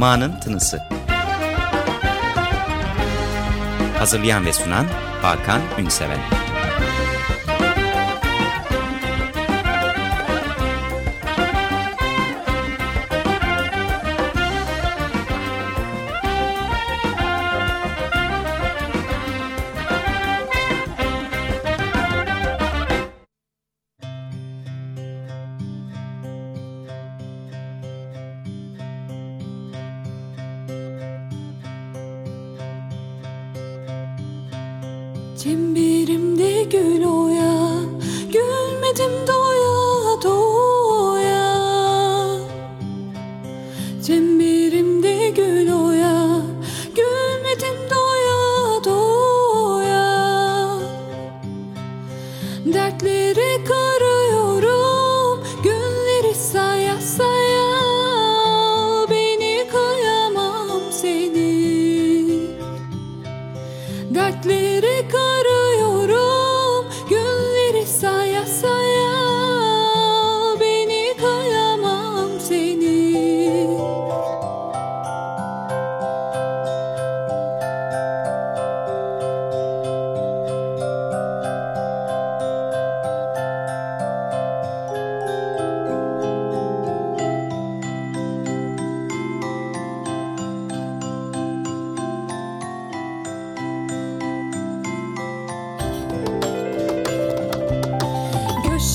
Ma'nın Tınısı. Hazırlayan ve sunan Hakan Ünseven.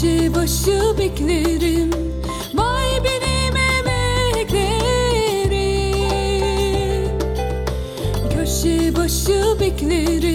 Köşe başı beklerim. Vay benim emeklerim. Köşe başı beklerim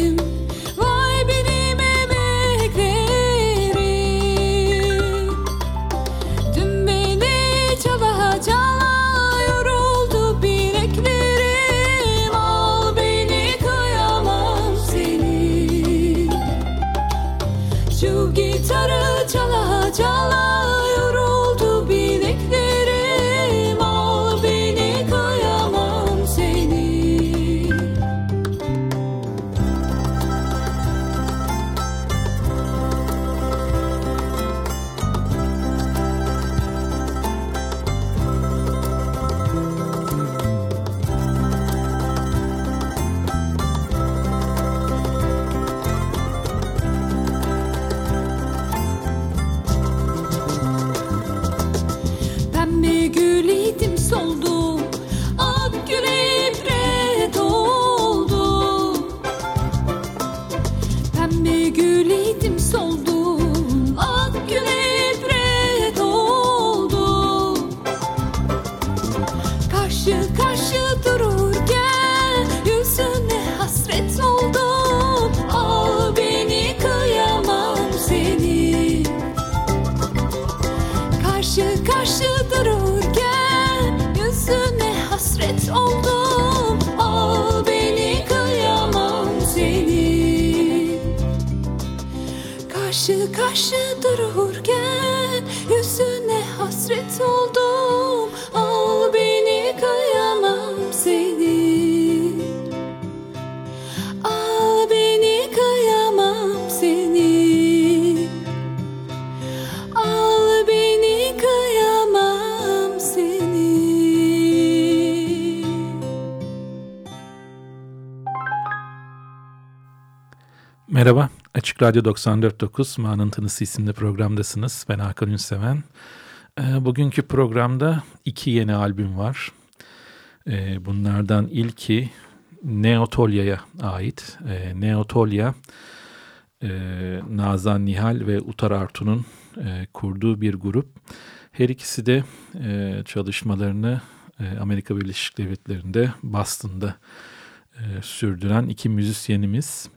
oldum Al beni kıyamam seni. Karşı karşı dururken Merhaba, Açık Radyo 94.9 Ma'nın Tınısı isimli programdasınız. Ben Hakan Ünseven. Ee, Bugünkü programda iki yeni albüm var. Ee, Bunlardan ilki Neotolya'ya ait. Ee, Neotolya, e, Nazan Nihal ve Utar Artun'un e, kurduğu bir grup. Her ikisi de e, çalışmalarını Amerika Birleşik Devletleri'nde, Boston'da sürdüren iki müzisyenimiz.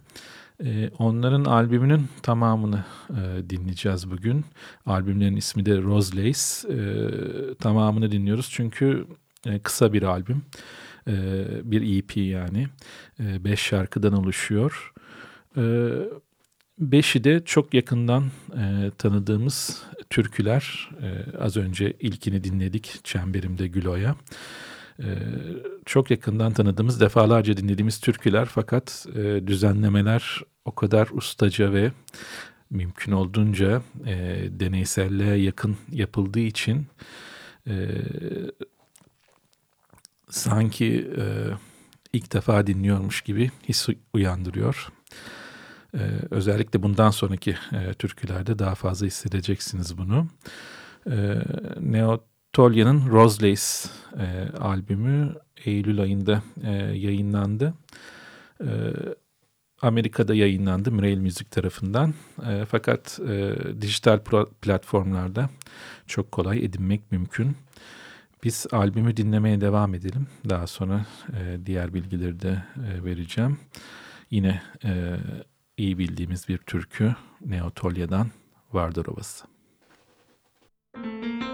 Ee, onların albümünün tamamını e, dinleyeceğiz bugün. Albümlerin ismi de Rose Lace. Ee, tamamını dinliyoruz çünkü e, kısa bir albüm. Ee, bir EP yani. Ee, beş şarkıdan oluşuyor. Ee, beşi de çok yakından e, tanıdığımız türküler. Ee, az önce ilkini dinledik Çemberimde Gülo'ya. Ee, çok yakından tanıdığımız, defalarca dinlediğimiz türküler fakat e, düzenlemeler o kadar ustaca ve mümkün olduğunca e, deneyselliğe yakın yapıldığı için e, sanki e, ilk defa dinliyormuş gibi his uyandırıyor. E, özellikle bundan sonraki e, türkülerde daha fazla hissedeceksiniz bunu. E, Neo Tolya'nın Roselace e, albümü Eylül ayında e, yayınlandı. E, Amerika'da yayınlandı Mirail Müzik tarafından. E, fakat e, dijital platformlarda çok kolay edinmek mümkün. Biz albümü dinlemeye devam edelim. Daha sonra e, diğer bilgileri de e, vereceğim. Yine e, iyi bildiğimiz bir türkü Neotolya'dan Vardır Ovası. Müzik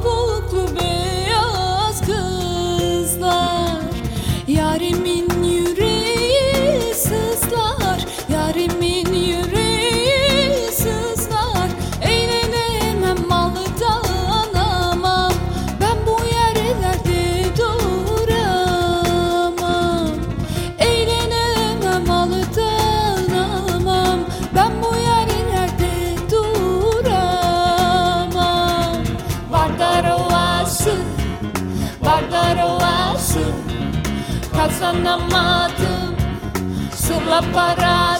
purple apagado.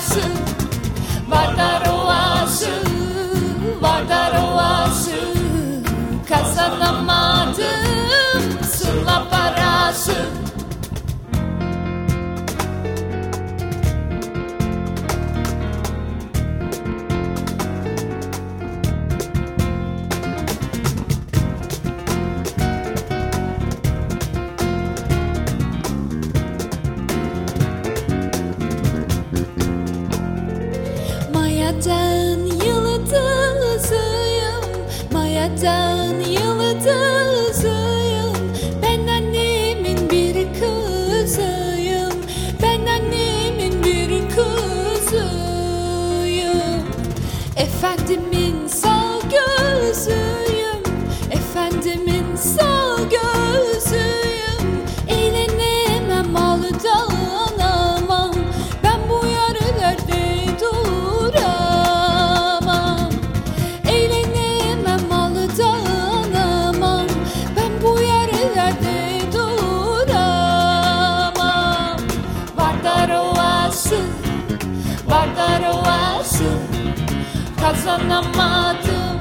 anamadım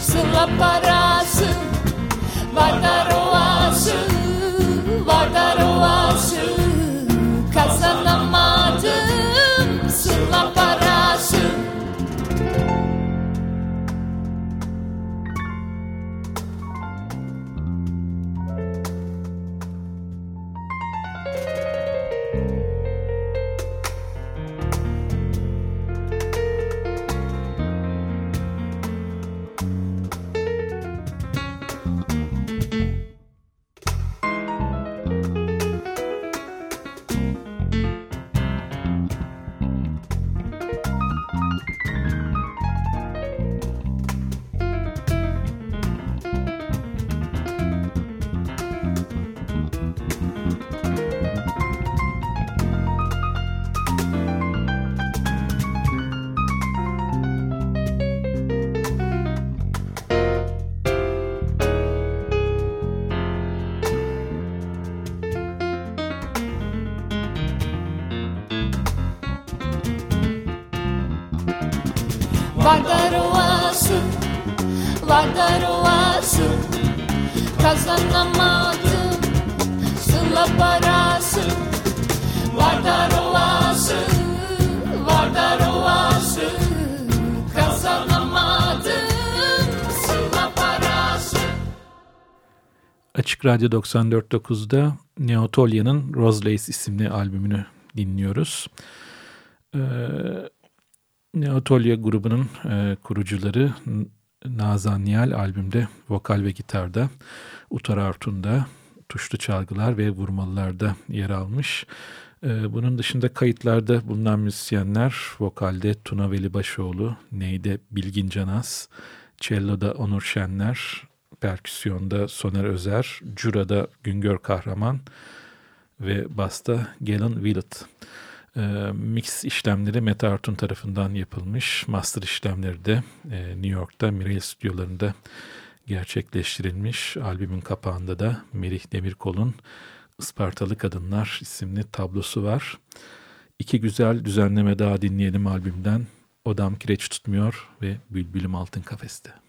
Sıla para Açık Radyo 94.9'da Neotolya'nın Rose Lace isimli albümünü dinliyoruz. Ee, Neotolya grubunun e, kurucuları Nazan Nihal albümde vokal ve gitarda, Utar Artun'da, tuşlu çalgılar ve vurmalılarda yer almış. Ee, bunun dışında kayıtlarda bulunan müzisyenler vokalde Tuna Veli Başoğlu, neyde Bilgin Canaz, cello'da Onur Şenler, perküsyonda Soner Özer, curada Güngör Kahraman ve basta Galen Willett. E, mix işlemleri Meta Artun tarafından yapılmış. Master işlemleri de e, New York'ta Mireille stüdyolarında gerçekleştirilmiş. Albümün kapağında da Merih Demirkol'un Ispartalı Kadınlar isimli tablosu var. İki güzel düzenleme daha dinleyelim albümden. Odam kireç tutmuyor ve Bülbülüm Altın Kafeste.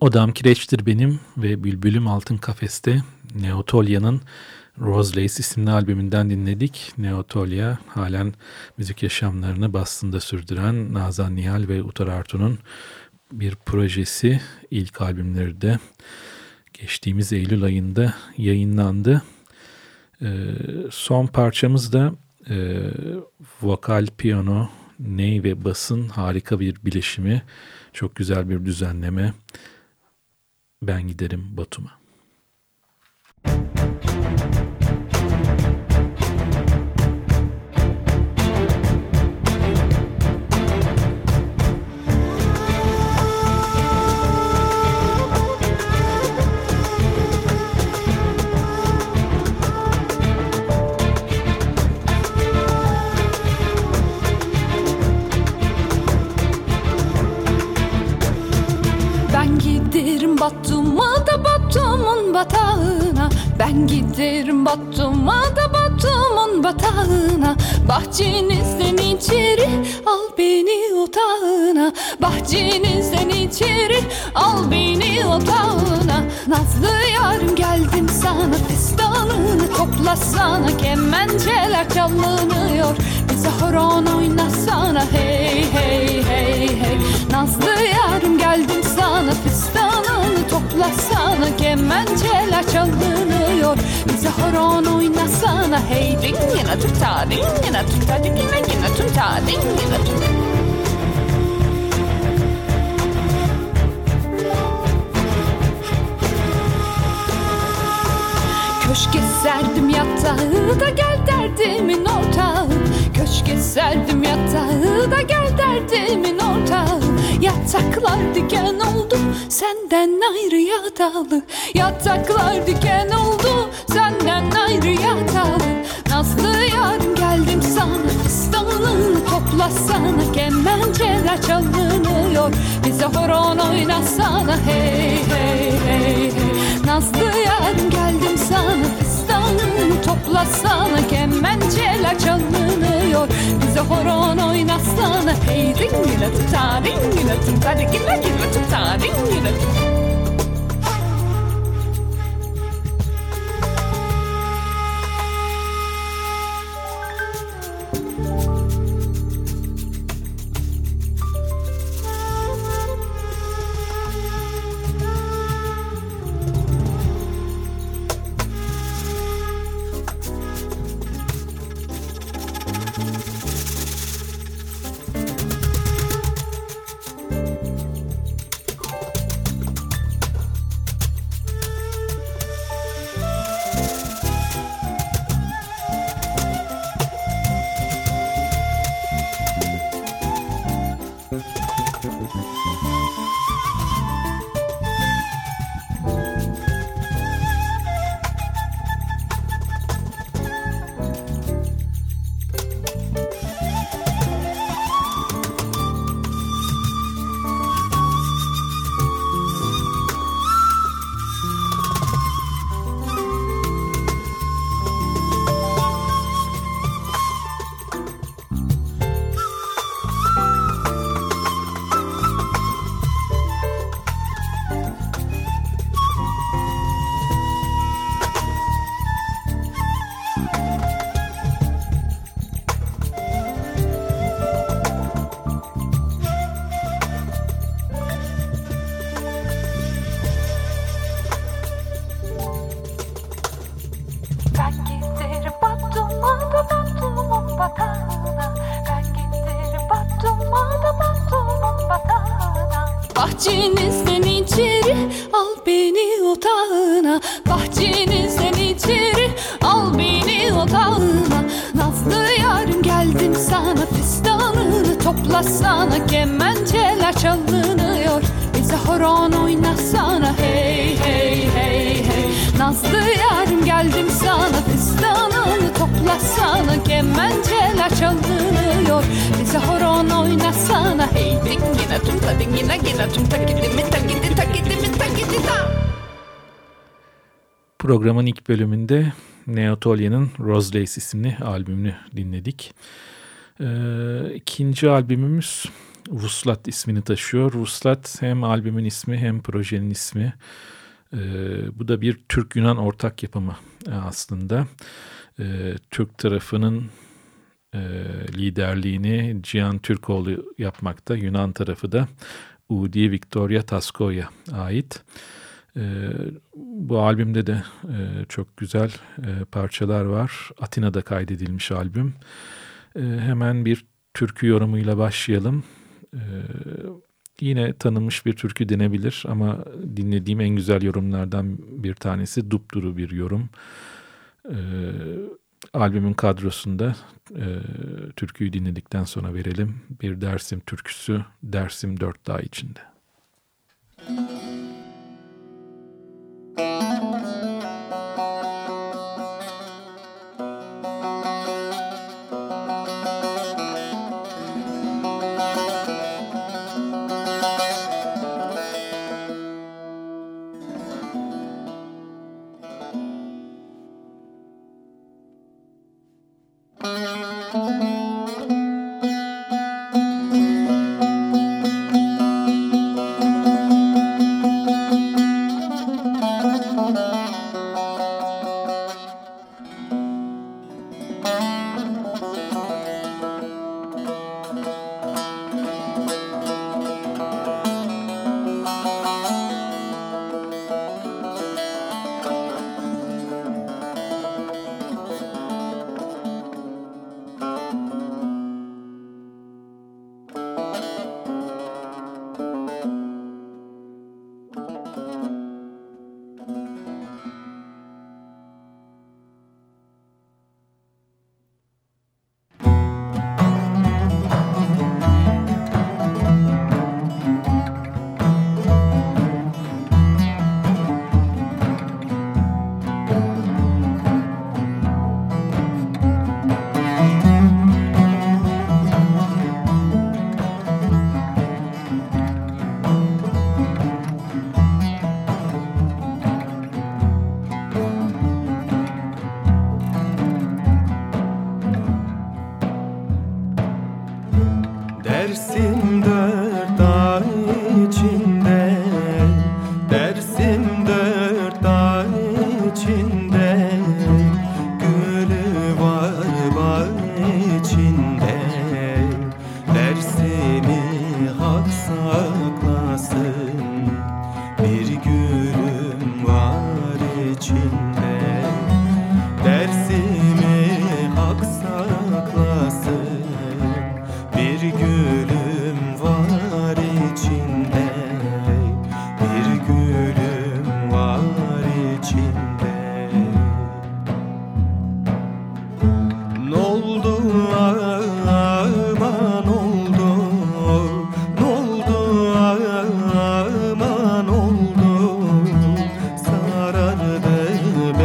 Odam Kireç'tir benim ve Bülbülüm Altın Kafeste Neotolya'nın Rose Lace isimli albümünden dinledik. Neotolya halen müzik yaşamlarını Boston'da sürdüren Nazan Nihal ve Utar Artu'nun bir projesi. ilk albümleri de geçtiğimiz Eylül ayında yayınlandı. Ee, son parçamız da e, vokal, piyano, ney ve basın harika bir bileşimi. Çok güzel bir düzenleme. Ben giderim Batum'a. Batum'a giderim Batum'a da Batum'un batağına Bahçenizden içeri al beni otağına. Bahçenizden içeri al beni otağına. Nazlı yarım geldim sana Fistanını toplasana Kemenceler çalınıyor Bize horon oynasana. Hey hey hey hey. Nazlı yarım geldim sana Fistanını toplasana Kemençeler çalınıyor. Bize horon oynasana. Hey dingina tuta dingina tuta dingina gina tuta dingina tuta Köşke serdim yatağı da gel derdimin ortağı Köşke serdim yatağı da gel derdimin ortağı. Yataklar diken oldu senden ayrı yatalı. Yataklar diken oldu senden ayrı yatalı. Nazlı yarın geldim sana fistanını toplasana. Kemenceler çalınıyor bize horon oynasana. Hey hey hey hey. Nazlı yarın geldim sana fistanını toplasana. Kemenceler çalınıyor bize horon oynasana Hey dingile tuta dingile tuta dingile gile tuta dingile tuta bölümünde Neotolya'nın Rose Lace isimli albümünü dinledik. Ee, ikinci albümümüz Vuslat ismini taşıyor. Vuslat hem albümün ismi hem projenin ismi. Ee, bu da bir Türk-Yunan ortak yapımı e, aslında. Ee, Türk tarafının e, liderliğini Cihan Türkoğlu yapmakta. Yunan tarafı da Udi Victoria Tasko'ya ait. E, bu albümde de e, çok güzel e, parçalar var. Atina'da kaydedilmiş albüm. E, hemen bir türkü yorumuyla başlayalım. E, yine tanınmış bir türkü denebilir ama dinlediğim en güzel yorumlardan bir tanesi dupduru bir yorum. E, albümün kadrosunda e, türküyü dinledikten sonra verelim. Bir Dersim türküsü Dersim Dört Dağ içinde. Müzik Thank you.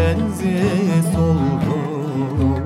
bensiz oldum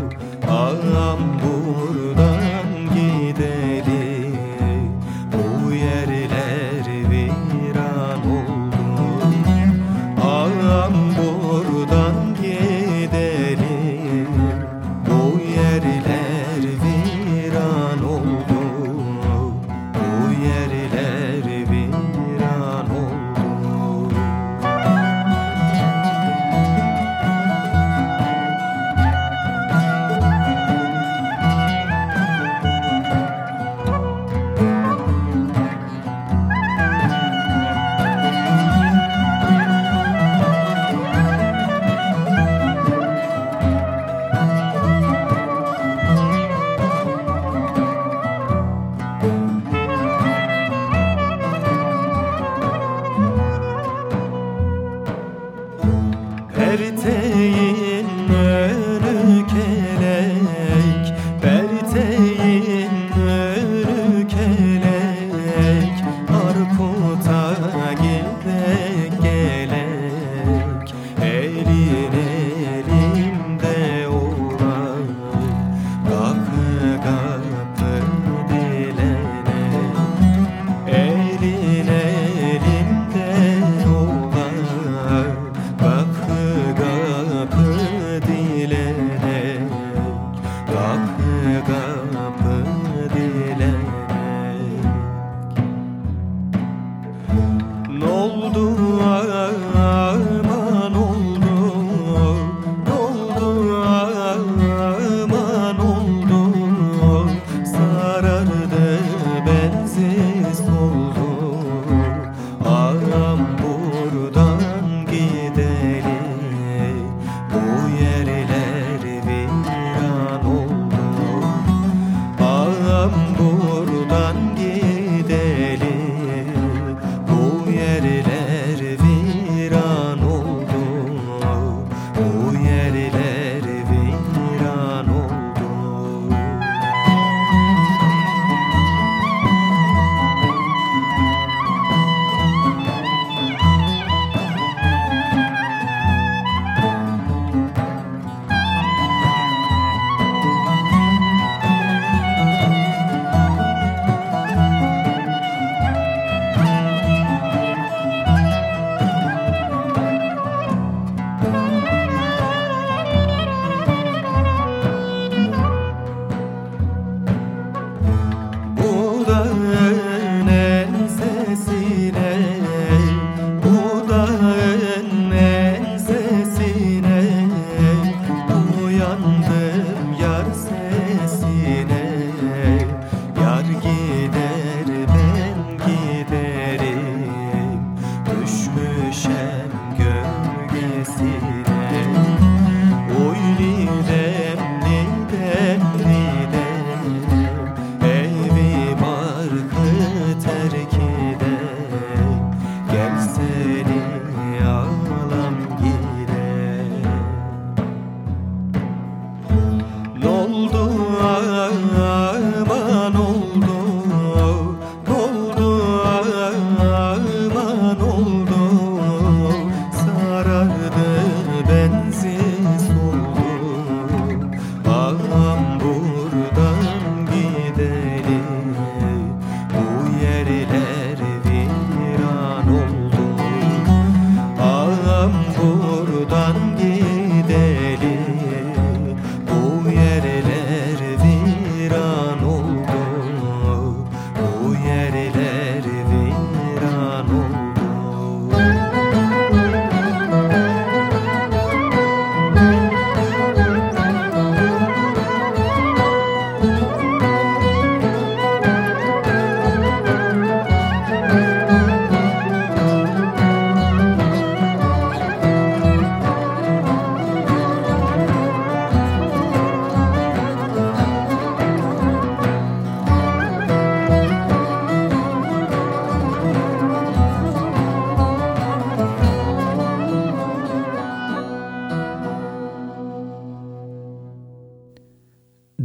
Ne oldu?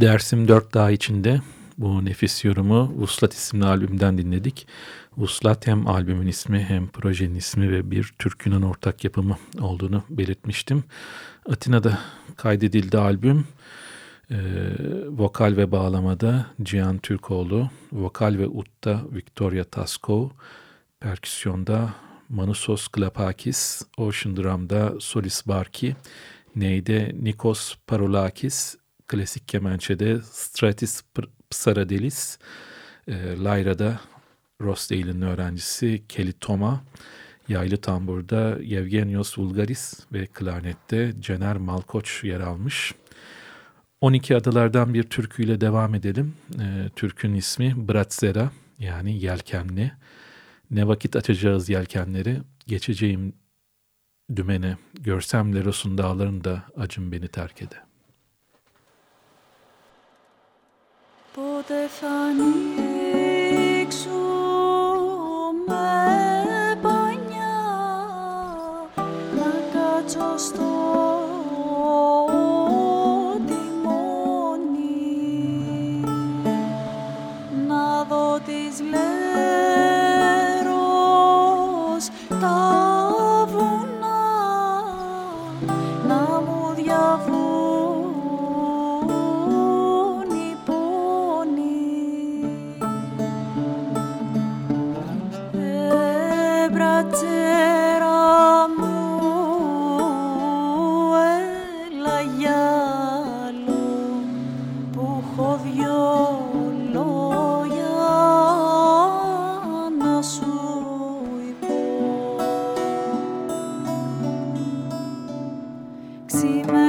Dersim Dört Dağ içinde bu nefis yorumu Vuslat isimli albümden dinledik. Vuslat hem albümün ismi hem projenin ismi ve bir türkünün ortak yapımı olduğunu belirtmiştim. Atina'da kaydedildi albüm. Ee, vokal ve bağlamada Cihan Türkoğlu, vokal ve utta Victoria Taskov, perküsyonda Manusos Glapakis, Ocean Drum'da Solis Barki, Ney'de Nikos Parolakis, klasik kemençede Stratis Psaradelis, e, Layra'da Rossdale'in öğrencisi Kelly Toma, yaylı tamburda Yevgenios Vulgaris ve klarnette Cener Malkoç yer almış. 12 adalardan bir türküyle devam edelim. E, türkün ismi Bratzera yani yelkenli. Ne vakit açacağız yelkenleri, geçeceğim dümene, görsem Leros'un dağlarında acım beni terk ede. Πότε θα ανοίξουμε see my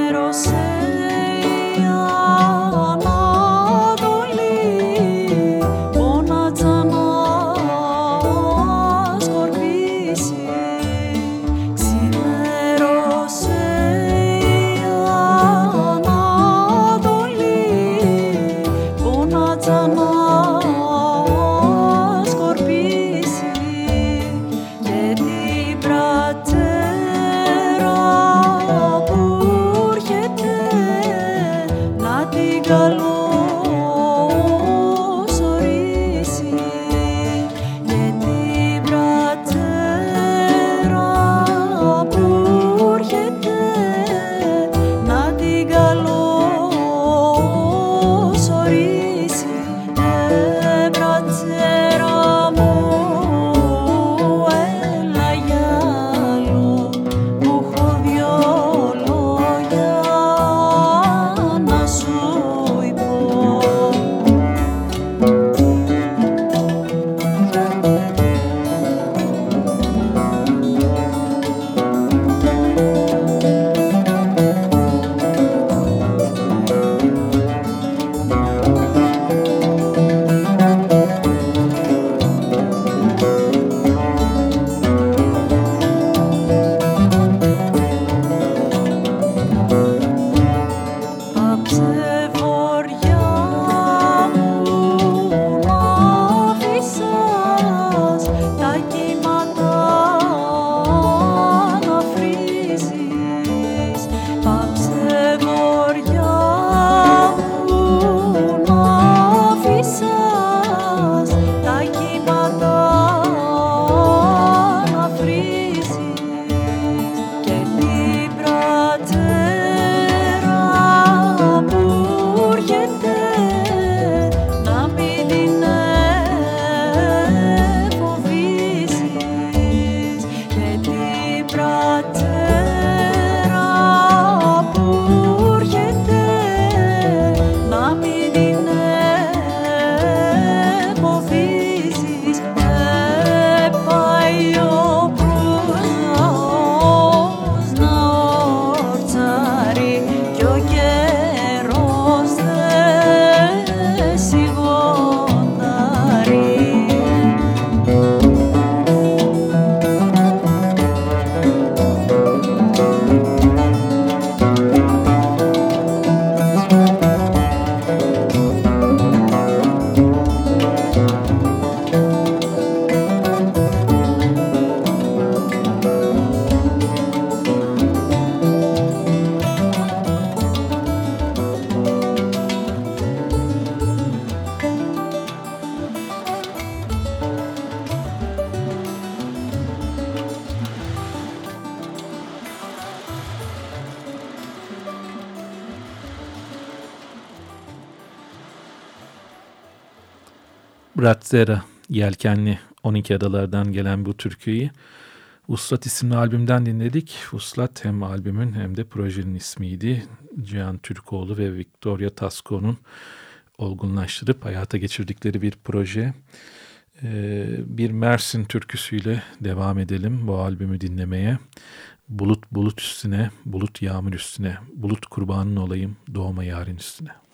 Bratzera yelkenli 12 adalardan gelen bu türküyü Uslat isimli albümden dinledik. Uslat hem albümün hem de projenin ismiydi. Cihan Türkoğlu ve Victoria Tasco'nun olgunlaştırıp hayata geçirdikleri bir proje. Ee, bir Mersin türküsüyle devam edelim bu albümü dinlemeye. Bulut bulut üstüne, bulut yağmur üstüne, bulut kurbanın olayım doğma yarın üstüne.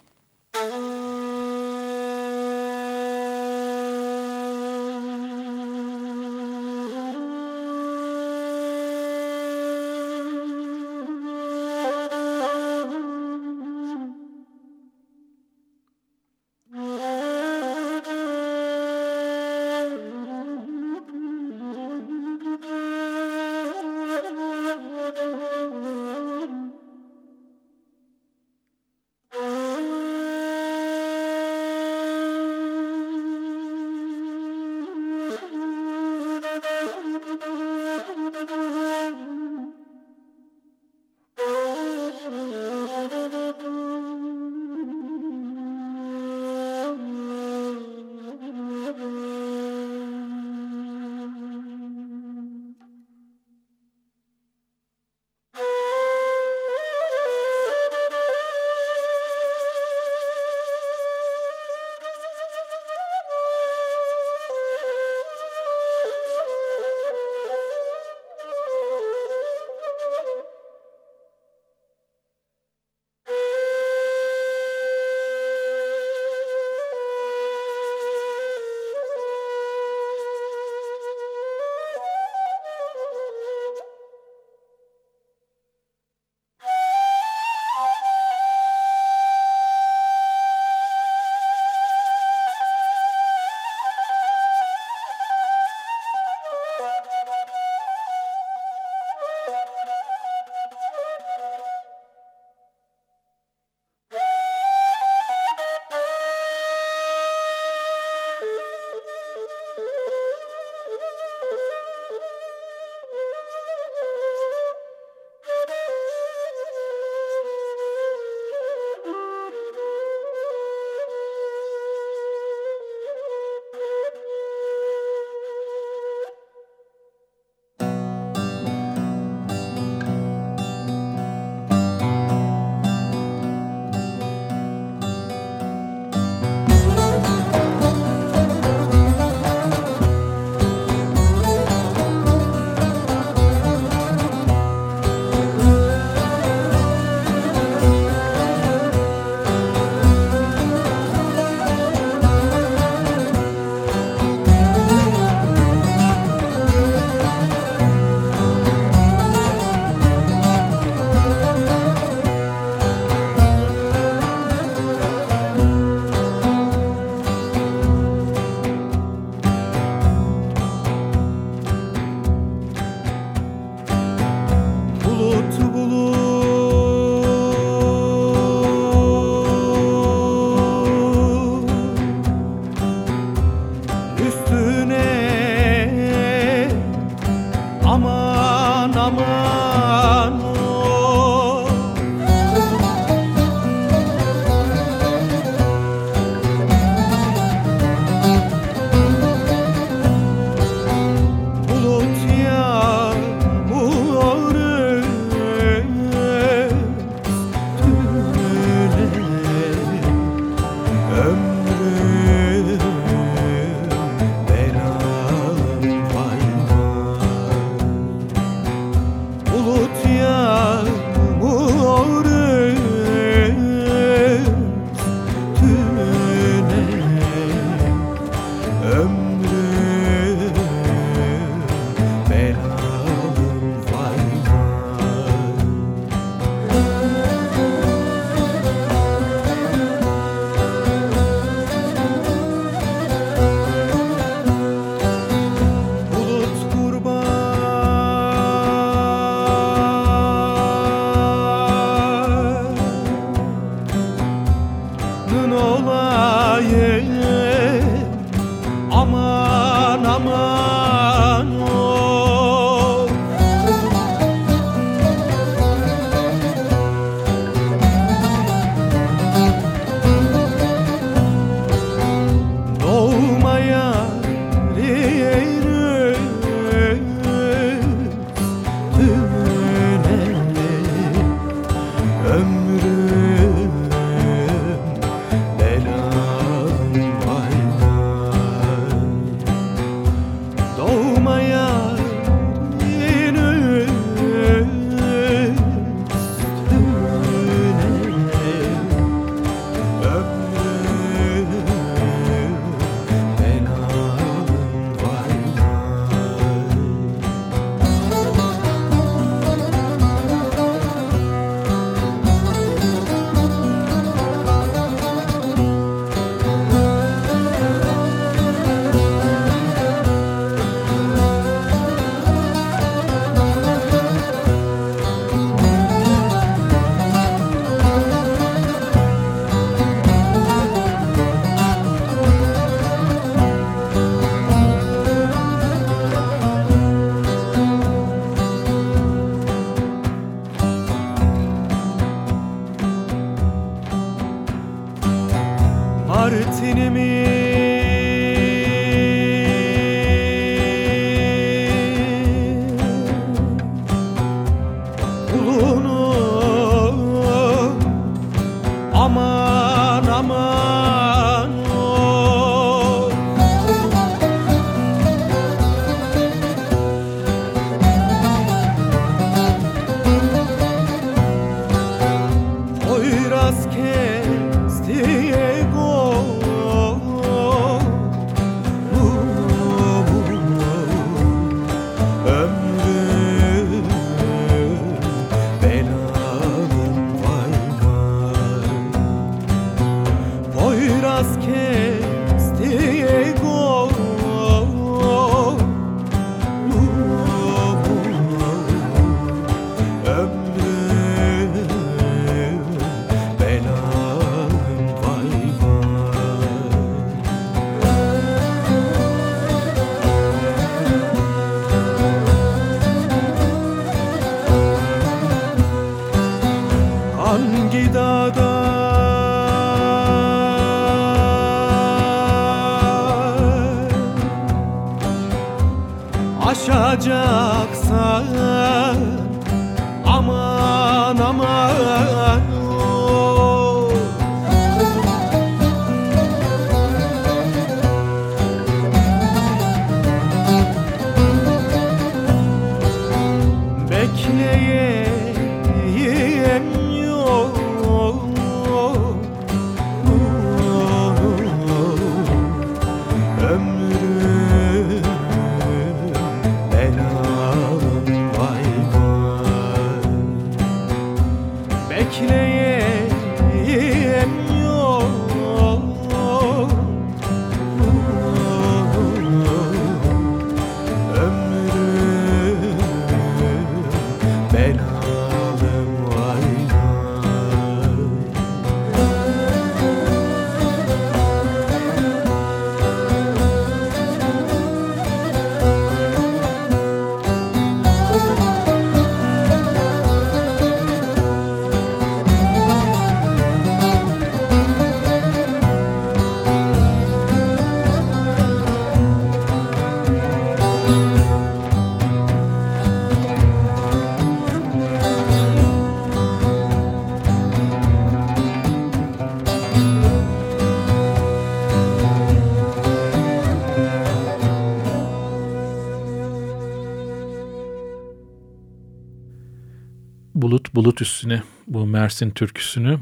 Bulut üstüne bu Mersin türküsünü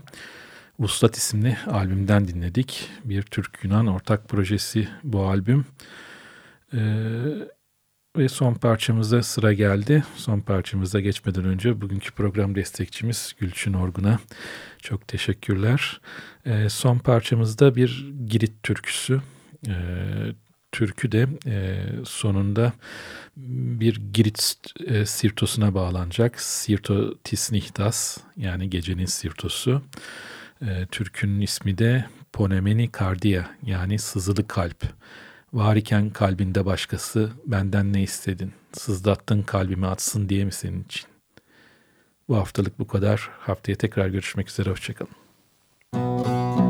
Vuslat isimli albümden dinledik. Bir Türk-Yunan ortak projesi bu albüm. Ee, ve son parçamıza sıra geldi. Son parçamıza geçmeden önce bugünkü program destekçimiz Gülçin Orgun'a çok teşekkürler. Ee, son parçamızda bir Girit türküsü. Ee, türkü de e, sonunda bir Girit e, Sirtos'una bağlanacak. Sirto Tisnihtas yani gecenin Sirtos'u. E, türkünün ismi de Ponemeni Kardiya yani sızılı kalp. Var iken kalbinde başkası benden ne istedin? Sızdattın kalbimi atsın diye mi senin için? Bu haftalık bu kadar. Haftaya tekrar görüşmek üzere. Hoşçakalın. Müzik